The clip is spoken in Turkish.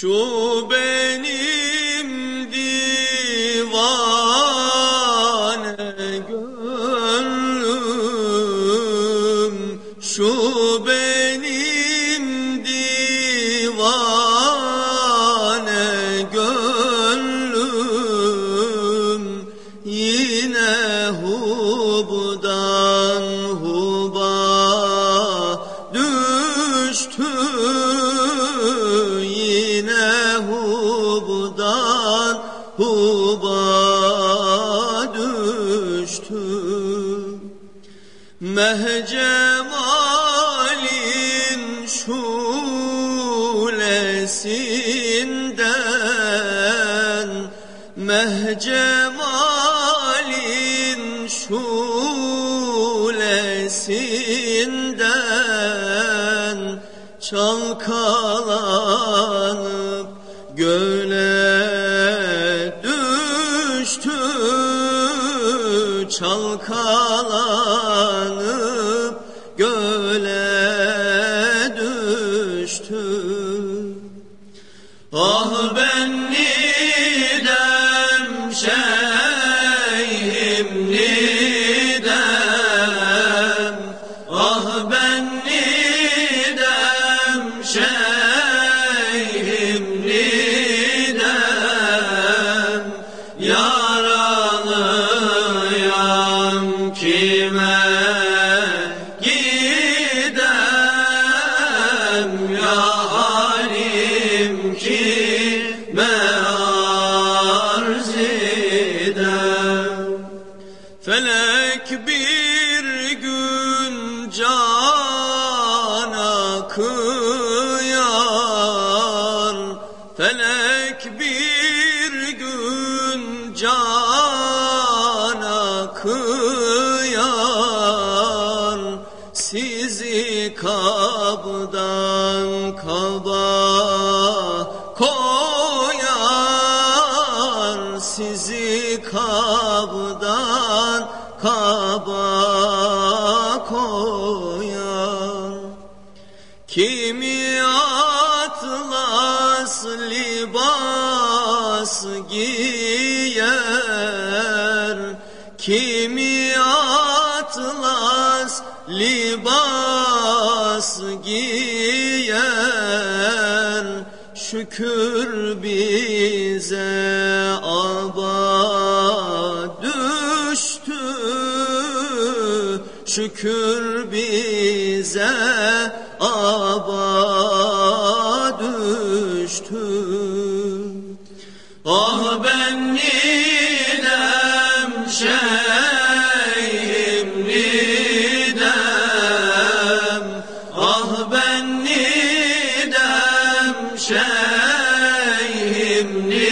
Şu benim divane gönlüm Şu benim divane gönlüm Yine hubdan huba hubdan huba düştü. Mehcemalin şulesinden Mehcemalin şulesinden Çalkalanıp göle Çalkalanıp göle düştü Ah ben nidem şeyhim nidem. Ah ben nidem şeyhim nidem. Yaralıyam Felek bir gün cana kıyar Felek bir gün cana kıyar Sizi kabdan kaba koyar Sizi kabdan kaba koyar. Kimi atlas libas giyer? Kimi atlas libas giyer? Şükür bize aba Şükür bize aba düştü. Ah ben nidem şeyhim nidem. Ah ben nidem şeyhim nidem